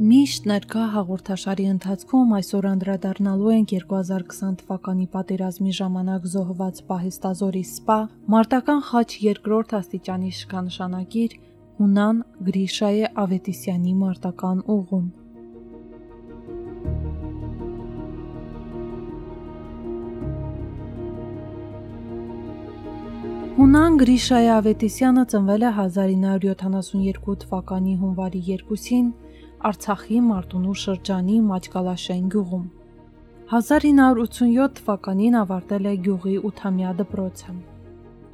Միշտ ներկա հաղորդաշարի ընթացքում այսօր անդրադառնալու ենք 2020 թվականի պատերազմի ժամանակ զոհված Պահեստազորի սպա մարտական խաչ երկրորդ աստիճանի շքանշանակիր Հունան Գրիշայե Ավետիսյանի մարտական ուղում։ Հունան Գրիշայե Ավետիսյանը ծնվել է 1972 թվականի հունվարի 2-ին Արցախի Մարտունու շրջանի Մաճկալաշեն գյուղում։ 1987 թվականին ավարտել է գյուղի 8-ամյա դպրոցը։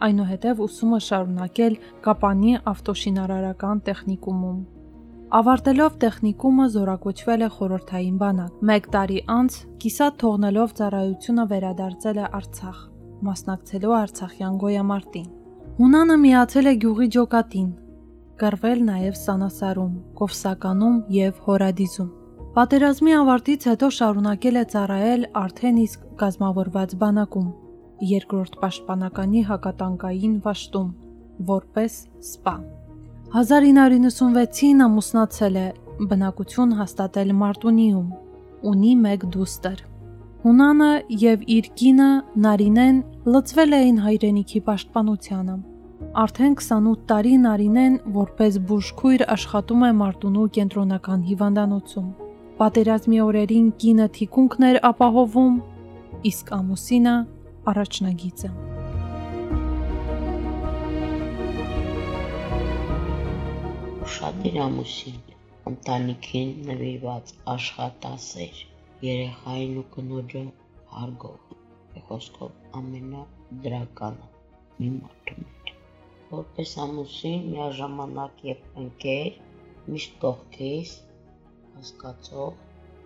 Այնուհետև ուսումը շարունակել Կապանի ավտոշինարարական տեխնիկումում։ Ավարտելով տեխնիկումը զորակոչվել է խորհրդային բանակ։ 1 տարի անց կիսատ թողնելով ծառայությունը վերադարձել է Արցախ, մասնակցելու Արցախյան գոյամարտին։ Հունանը միացել է գյուղի ջոկատին, կռվել նաև Սանասարում, Կովսականում եւ Հորադիզում։ Պատերազմի ավարտից հետո շարունակել է ծառայել արդեն իսկ գազմավորված բանակում, երկրորդ պաշտպանականի հակատանկային վաշտում, որպես սպա։ 1996-ին ամուսնացել է, բնակություն հաստատել Մարտունիում, ունի մեկ դուստր։ Հունանը եւ իր կինը Նարինեն լծվել էին հայրենիքի պաշտպանությանը։ Արդեն 28 տարի Նարինեն որպես բուժքույր աշխատում է Մարտունու կենտրոնական հիվանդանոցում։ Պատերազմի օրերին կինը թիկունքներ ապահովում, իսկ ամուսինը առաջնագիծը։ Շատ իր ամուսին, ընտանիքին նվիրված աշխատասեր, երեխային ու կնոջը հարգող, խոսքով ամենադրականը մի մարդում որպես ամուսին միաժամանակ եւ ընկեր, միշտ կողքիս, հասկացող,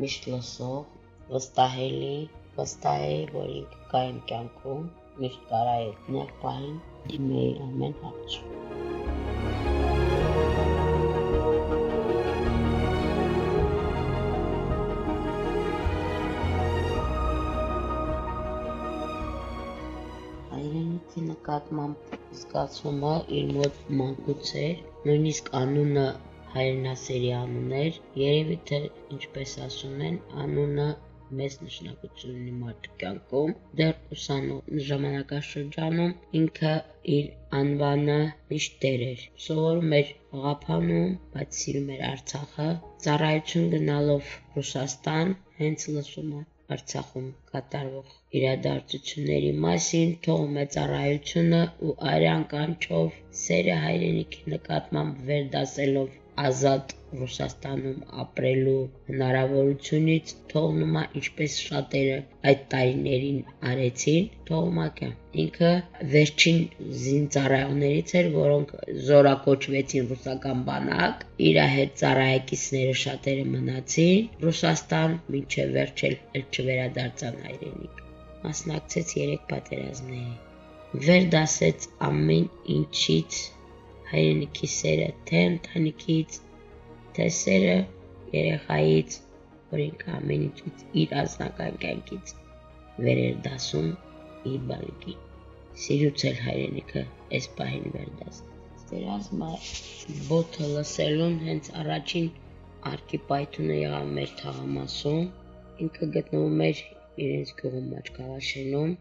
միշտ լսող, վստահելի, վստահեի, որ ինքը կա իմ կյանքում, միշտ կարա ետնեղ պահին դիմեի ամեն հարց։ նկատմամբ զգացումը իր մոտ մանկուց էր, նույնիսկ անունը հայրենասերի անուն էր, երևի թե ինչպես ասում են, անունը մեծ նշանակություն ունի մարդու կյանքում։ Դեռ ուսանող ժամանակաշրջանում ինքը իր անվանը միշտ դեր էր։ Սովորում էր Ղափանում, բայց սիրում էր Արցախը։ Ծառայություն գնալով Ռուսաստան, հենց լսում է Արցախում կատարվող իրադարձությունների մասին, թողում է ծառայությունը ու արյան կանչով սերը հայրենիքի նկատմամբ վերդասելով ազատ Ռուսաստանում ապրելու հնարավորությունից թողնում է ինչպես շատերը այդ տարիներին արեցին թողմակը ինքը վերջին զինծառայողներից էր որոնք զորակոչվեցին ռուսական բանակ իր հետ ծառայեկիցները շատերը մնացին Ռուսաստան մինչև վերջել չվերադարձան հայրենիք մասնակցեց 3 պատերազմների վերդասեց ամեն ինչից հայրենիքի սերը, թե ընտանիքից, թե սերը երեխայից, որ ինքը ամեն ինչից իր ազնական կյանքից վեր էր դասում իր բալիկին։ Սիրուցել հայրենիքը այս պահին վեր դասեց։ Ստերազմը բոթը լսելուն հենց առաջին արկի պայթունը եղավ մեր թաղամասում։ Ինքը գտնվում էր իրենց գյուղում Մաճկալաշենում,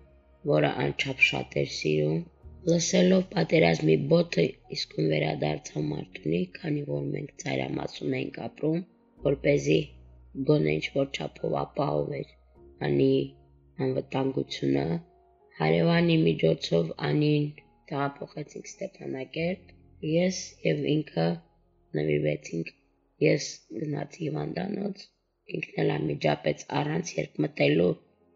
որը անչափ շատ էր սիրում Լսելով պատերազմի բոթը իսկույն վերադարձա Մարտունի, քանի որ մենք ծայրամասում էինք ապրում, որ เป զի գոնե ինչ-որ չափով ապահովեր անի անվտանգությունը, հարևանի միջոցով անին տեղափոխեցինք Ստեփանակերտ, ես եւ ինքը նվիրվեցինք, ես գնացի հիվանդանոց, ինքն էլ անմիջապես առանց երբ մտելու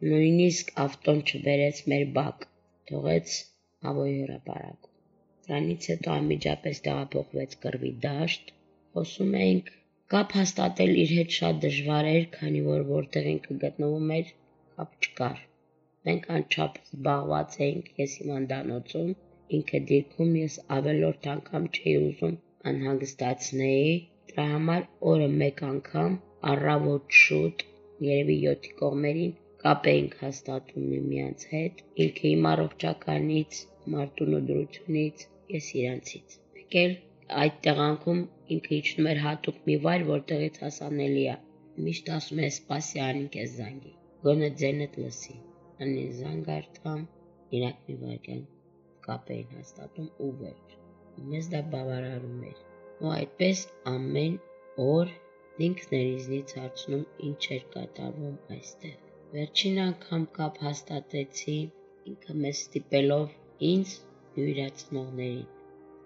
նույնիսկ ավտոն չբերեց մեր բակ, թողեց Ավոյի հրապարակում։ Դրանից հետո անմիջապես տեղափոխվեց կռվի դաշտ։ Խոսում էինք Կապ հաստատել իր հետ շատ դժվար էր, քանի որ որտեղ ինքը գտնվում էր, կապ չկար։ Մենք անչափ զբաղված էինք ես իմ անդանոցում, ինքը դիրքում ես ավելորդ անգամ չէի ուզում անհանգստացնեի, դրա համար օրը մեկ անգամ առավոտ շուտ, երևի 7-ի կողմերին կապ էինք հաստատում միմյանց հետ, ինքը իմ առողջականից, Մարտունու դրությունից, ես իրանցից։ Մեկ էլ այդ տեղանքում ինքը իջնում էր հատուկ մի վայր, որտեղից հասանելի է։ Միշտ ասում է «Սպասի անին քեզ զանգի»։ Գոնե ձենդ լսի։ Անի զանգ արտամ, իրաք մի վայրկյան կապ էին հաստատում ու վերջ։ Մեզ դա բավարարում էր։ Ու այդպես ամեն օր ինքն էր ինձնից հարցնում ինչ էր կատարվում այստեղ։ Վերջին անգամ կապ հաստատեցի ինքը մեզ ստիպելով ինձ ու իր ծնողներին։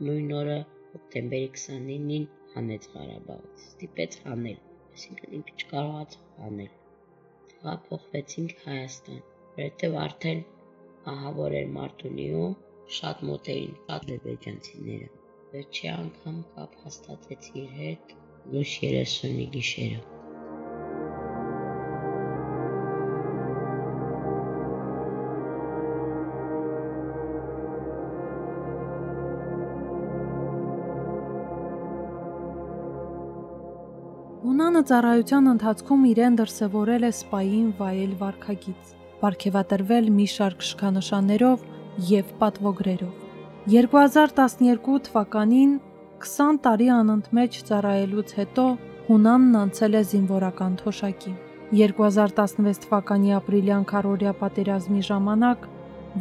Նույն օրը հոկտեմբերի 29-ին հանեց Ղարաբաղից։ Ստիպեց հանել, այսինքն ինքը չկարողացավ հանել։ Տեղափոխվեցինք Հայաստան, որովհետև արդեն ահավոր էր Մարտունիում, շատ մոտ էին ադրբեջանցիները։ Վերջի անգամ կապ հաստատեցի իր հետ լույս 30-ի գիշերը։ Հունանը ծառայության ընթացքում իրեն դրսևորել է սպային վայել վարքագիծ, ապարգևատրվել մի շարք շքանշաններով եւ պատվոգրերով։ 2012 թվականին 20 տարի անընդմեջ ծառայելուց հետո Հունանն անցել է զինվորական թոշակի։ 2016 թվականի ապրիլյան քարորիա պատերազմի ժամանակ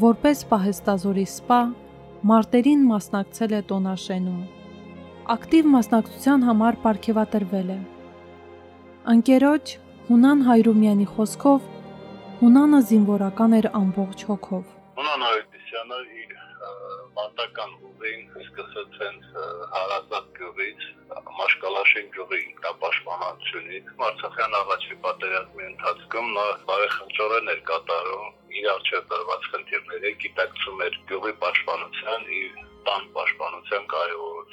որպես պահեստազորի սպա մարտերին մասնակցել է տոնաշենում։ Ակտիվ մասնակցության համար ապարգևատրվել է Անկերոջ Հունան Հայրումյանի խոսքով Հունանը զինվորական էր ամբողջ հոգով։ Հունան Հայրումյանը իր մարտական ուղին սկսեց հենց հարազատ գյուղից, Մաշկալաշեն գյուղի ինքնապաշտպանությունից, Արցախյան առաջի պատերազմի ընթացքում նա բարեխնդրորեն էր կատարում իր արժեք դրված խնդիրները, գիտակցում էր գյուղի պաշտպանության իր տան պաշտպանության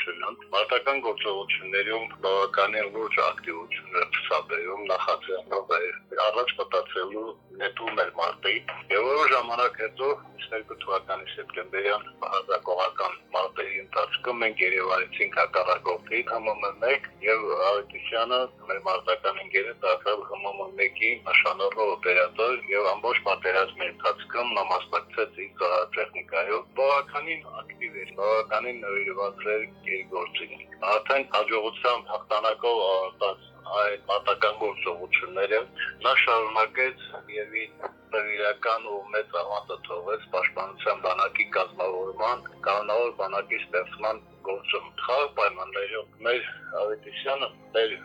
կարևորությունը մարտական գործողություններում բավականին լուրջ ակտիվություն ցուցաբերում նախաձեռնող է առաջ մտածելու նետում էր մարտի եւ որոշ ժամանակ հետո 22 թվականի սեպտեմբերյան հազակողական մարտերի ընթացքում մենք Երևանից հակառակորդի համամնեք եւ Ավետիսյանը մեր մարտական ընկերը դարձավ համամնեկի նշանավոր օպերատոր եւ ամբողջ պատերազմի ընթացքում նա մասնակցեց իր տեխնիկայով բավականին ակտիվ էր բավականին նվիրված էր երկրորդին։ Արդեն հաջողությամբ հաղթանակով ավարտած այդ մատական գործողությունները նա շարունակեց Եվի նվիրական ու մեծ ավանդը թողեց պաշտպանության բանակի կազմավորման, կանոնավոր բանակի ստեղծման գործում։ Խաղ պայմաններում մեր Ավետիսյանը մեր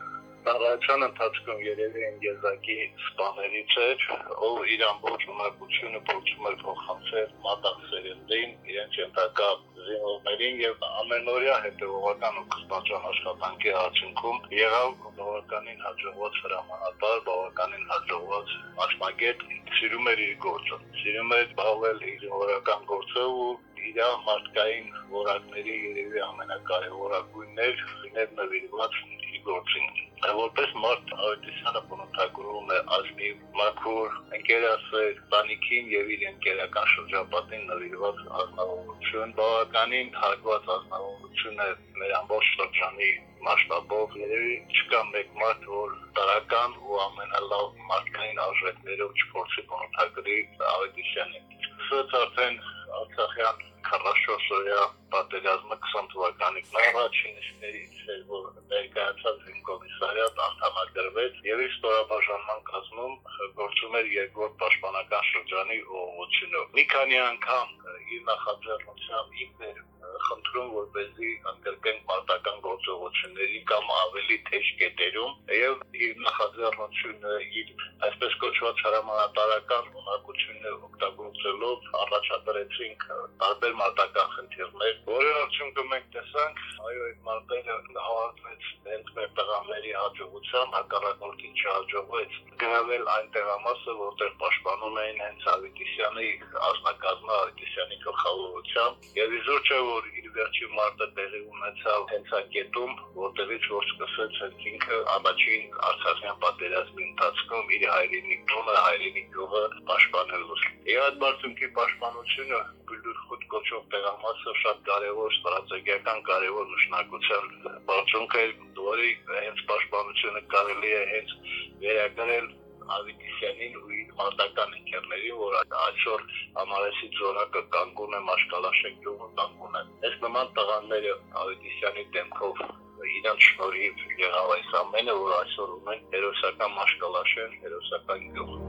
Ծառայության ընթացքում երևի են եզակի սպաներից էր, ով իր ամբողջ ունակությունը փորձում էր փոխանցել մատաղ սերնդին, իրենց ենթակա զինվորներին եւ ամենօրյա հետեւողական ու կստաճան աշխատանքի արդյունքում եղավ բավականին հաջողված հրամանատար, բավականին հաջողված մասնագետ, սիրում էր իր գործը, սիրում էր զբաղվել իր զինվորական գործով ու իր մարդկային որակների երևի ամենակարևորագույններ լինել նվիրված իր գործին որպես մարդ Ավետիսյանը բնութագրում է ազնիվ, մաքուր, ընկերասեր, տանիքին եւ իր ընկերական շրջապատին նվիրված ազնվորություն, բավականին հարգված ազնվորություն է մեր ամբողջ շրջանի մասշտաբով երևի չկա մեկ մարդ, որ տարական ու ամենալավ մարդկային արժեքներով չփորձի բնութագրի Ավետիսյանին։ Սկսած արդեն Արցախյան 44-օրյա պատերազմը 20 թվականի առաջիններից էր, որ ներկայացած կոմիսարիատ անդամագրվեց եւ իր ստորաբաժանման կազմում գործում էր երկրորդ պաշտպանական շրջանի ուղղությունով։ Մի քանի անգամ իր նախաձեռնությամբ ինքներ խնդրում որպեսզի ընդգրկեն պարտական գործողությունների կամ ավելի թեժ կետերում եւ իր նախաձեռնությունը իր այսպես կոչված հրամանատարական ունակությունները օգտագործելու գնալով առաջադրեցինք տարբեր մարտական խնդիրներ, որի արդյունքում մենք տեսանք, այո, այդ մարտերը հավաքվեց հենց մեր տղաների հաջողության, հակառակորդին չհաջողվեց գնալ այն տեղամասը, որտեղ պաշտպանում էին հենց Ավետիսյանի ազնագազմը Ավետիսյանի գլխավորությամբ, եւ իզուր չէ որ իր վերջի մարտը տեղի ունեցավ հենց ակետում, որտեղից որ սկսեց հենց ինքը առաջին Արցախյան պատերազմի ընթացքում իր հայրենի տունը, հայրենի գյուղը պաշտպանելու։ Եվ այդ բարձունքի պաշտպանությունը Գյուլդուր կոչող տեղամասը շատ կարևոր ստրատեգիական կարևոր նշանակության բարձունք է, որի հենց պաշտպանությունը կարելի է հենց վերագրել Ավետիսյանին ու իր մարտական ընկերներին, որ այսօր Ամարեսի ծորակը կանգուն է Մաշկալաշենքյումը կանգուն է։ Այս նման տղաները Ավետիսյանի դեմքով իրանց շնորհիվ եղավ այս ամենը, որ այսօր ունեն հերոսական Մաշկալաշեն, հերոսական գյուղ։ «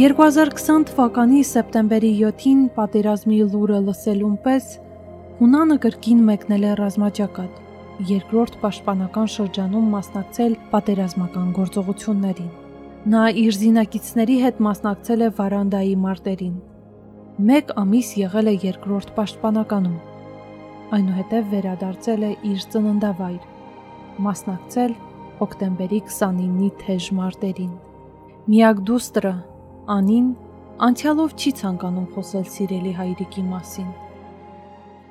2020 թվականի սեպտեմբերի 7-ին պատերազմի լուրը լսելուն պես Հունանը կրկին մեկնել է ռազմաճակատ, երկրորդ պաշտպանական շրջանում մասնակցել պատերազմական գործողություններին։ Նա իր զինակիցների հետ մասնակցել է Վարանդայի մարտերին։ Մեկ ամիս եղել է երկրորդ պաշտպանականում։ Այնուհետև վերադարձել է իր ծննդավայր, մասնակցել հոկտեմբերի 29-ի թեժ մարտերին։ Միակ դուստրը Անին անցյալով չի ցանկանում խոսել սիրելի հայրիկի մասին։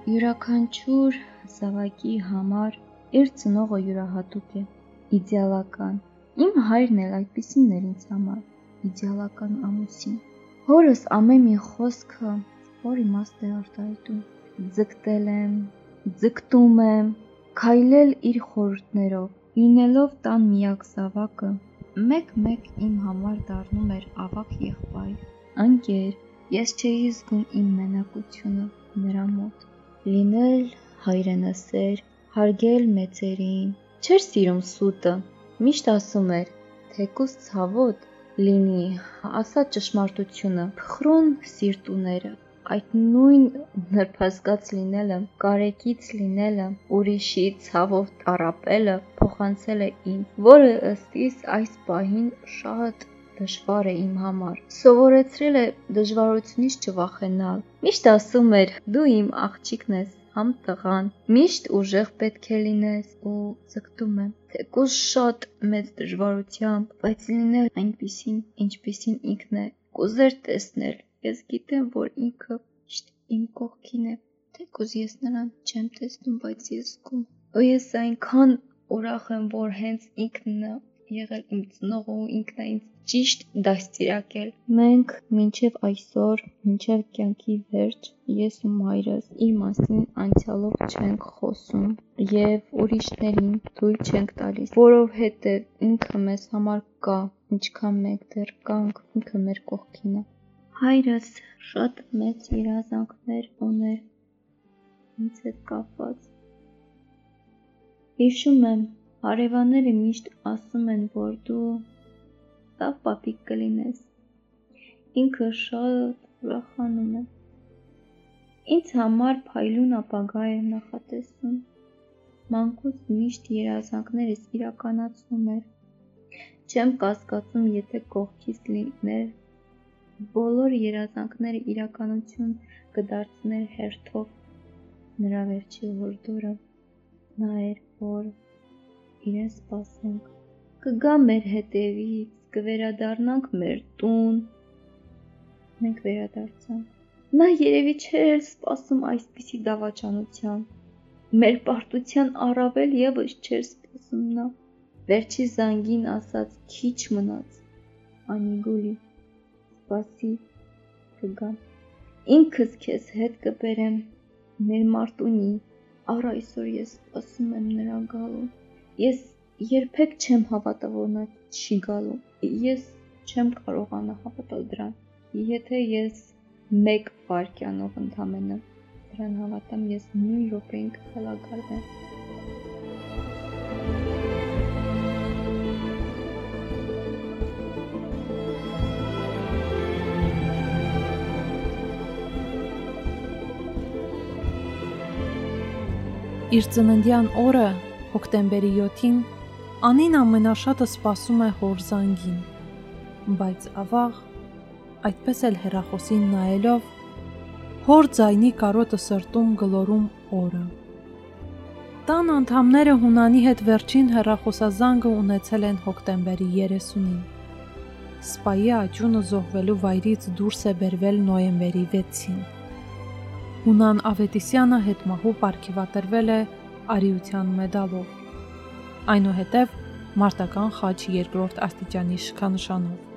Յուրաքանչյուր զավակի համար իր ծնողը յուրահատուկ է, իդեալական։ Իմ հայրն էլ այդպեսին էր ինձ համար, իդեալական ամուսին։ Հորս ամեն մի խոսքը որ իմաստ է արտահայտում։ Ձգտել եմ, ձգտում եմ, քայլել իր խորհուրդներով, լինելով տան միակ զավակը, մեկ-մեկ իմ համար դառնում էր ավակ եղբայր, անկեր, ես չէի զգում իմ մենակությունը նրա մոտ։ Լինել հայրենասեր, հարգել մեծերին, չէր սիրում սուտը, միշտ ասում էր, թեկուս ցավոտ լինի, ասա ճշմարտությունը, փխրուն սիրտ ուներ, այդ նույն նրբազգաց լինելը, կարեկից լինելը, ուրիշի ցավով տարապելը փոխանցել է ինձ, որը ըստ իս այս պահին շատ դժվար է իմ համար։ Սովորեցրել է դժվարությունից չվախենալ։ Միշտ ասում էր՝ դու իմ աղջիկն ես, համ տղան, միշտ ուժեղ պետք է լինես ու ձգտում եմ, թեկուզ շատ մեծ դժվարությամբ, բայց լինել այնպիսին, ինչպիսին ինքն է, կուզեր տեսնել Ես գիտեմ, որ ինքը միշտ իմ կողքին է, թեկուզ ես նրան չեմ տեսնում, բայց ես զգում։ Ու ես այնքան ուրախ եմ, որ հենց ինքն է եղել իմ ծնողը ու ինքն է ինձ ճիշտ դաստիարակել։ Մենք մինչև այսօր, մինչև կյանքի վերջ, ես ու մայրս իր մասին անցյալով չենք խոսում եւ ուրիշներին թույլ չենք տալիս, որովհետեւ ինքը մեզ համար կա, ինչքան մենք դեռ կանք, ինքը մեր կողքին է։ Հայրս շատ մեծ երազանքներ ուներ ինձ հետ կապված։ Հիշում եմ, հարևանները միշտ ասում են, որ դու լավ պապիկ կլինես։ Ինքը շատ ուրախանում է։ Ինձ համար փայլուն ապագա էր նախատեսում։ Մանկուց միշտ երազանքներս իրականացնում էր։ Չեմ կասկածում, եթե կողքից լիներ բոլոր երազանքները իրականություն կդարձներ հերթով։ Նրա վերջի հորդորը նա էր, որ իրեն սպասենք։ Կգա մեր հետևից, կվերադառնանք մեր տուն։ Մենք վերադարձանք։ Նա երևի չէր սպասում այսպիսի դավաճանության։ Մեր պարտության առավել եւս չէր սպասում նա։ Վերջի զանգին ասաց քիչ մնաց։ Անիգոլի սպասի կգամ։ Ինքս քեզ հետ կբերեմ մեր Մարտունի։ Առ այսօր ես սպասում եմ նրա գալու։ Ես երբեք չեմ հավատա, որ նա չի գալու։ Ես չեմ կարողանա հավատալ դրան։ Եթե ես մեկ վարքյանով ընդամենը դրան հավատամ, ես նույն րոպեին կհալագարվեմ։ Իր ծննդյան օրը, հոկտեմբերի 7-ին, Անին ամենաշատը սպասում է հոր զանգին։ Բայց ավաղ, այդպես էլ հերախոսին նայելով, հոր ձայնի կարոտը սրտում գլորում օրը։ Տան անդամները Հունանի հետ վերջին հերախոսազանգը ունեցել են հոկտեմբերի 30-ին։ Սպայի աճյունը զոհվելու վայրից դուրս է բերվել նոյեմբերի 6-ին։ Հունան Ավետիսյանը հետմահու ապարքիվատրվել է արիության մեդալով այնուհետև մարտական խաչ երկրորդ աստիճանի շքանշանով։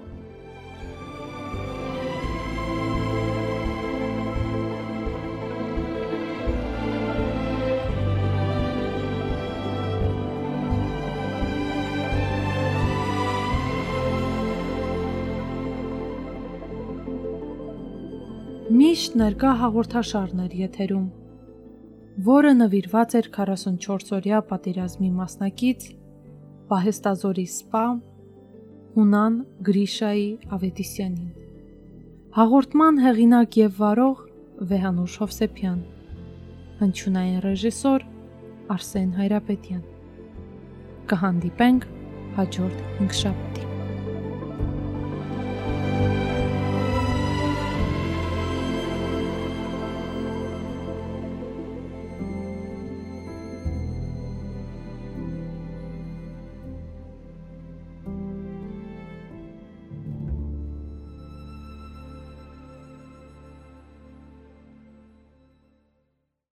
Միշտ ներկա հաղորդաշարներ եթերում որը նվիրված էր 44-օրյա պատերազմի մասնակից Պահեստազորի սպա Հունան Գրիշայի Ավետիսյանին։ Հաղորդման հեղինակ եւ վարող Վեհանուշ Հովսեփյան։ Հնչյունային ռեժիսոր Արսեն Հայրապետյան։ Կհանդիպենք հաջորդ 5 շաբթի։